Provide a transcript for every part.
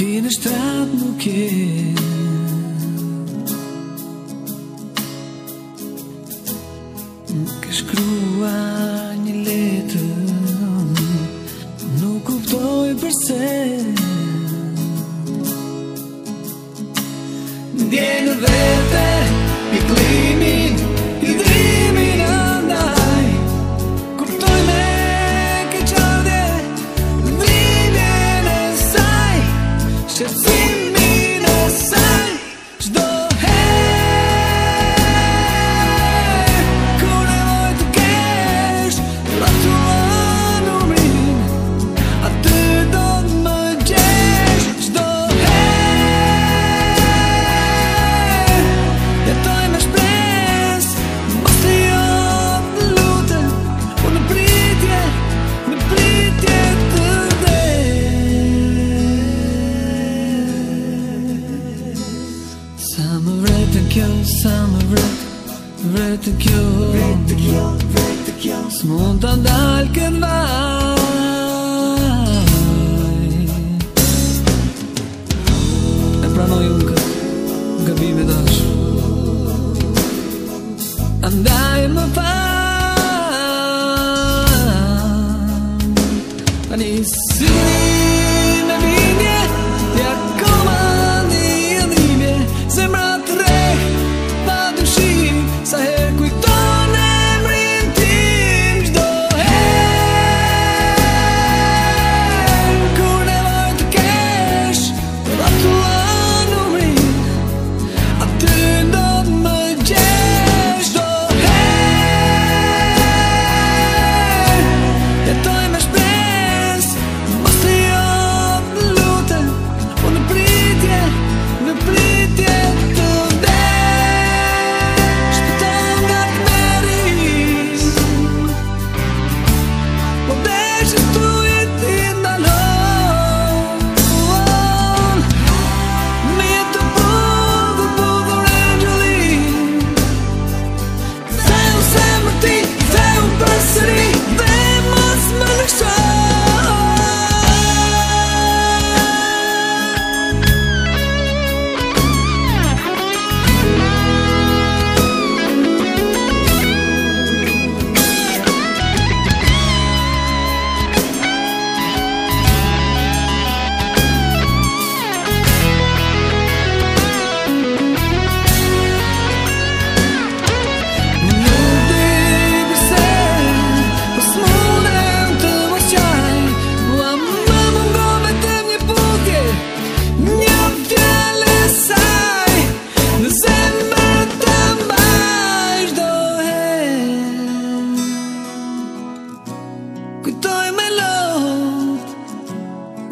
din straat moet ritticchio, ritticchio, smonta dal canvai. È prano Juncker, Gabibe Dash. Andai ma fa. Anissimi.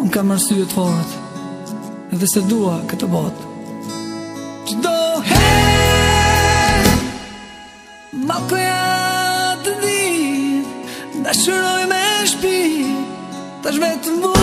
Unë kam arsye të forët Edhe se dua këtë bot botë. Do herë Ma koja të dhirë Da shuroj me shpi Ta shvetë më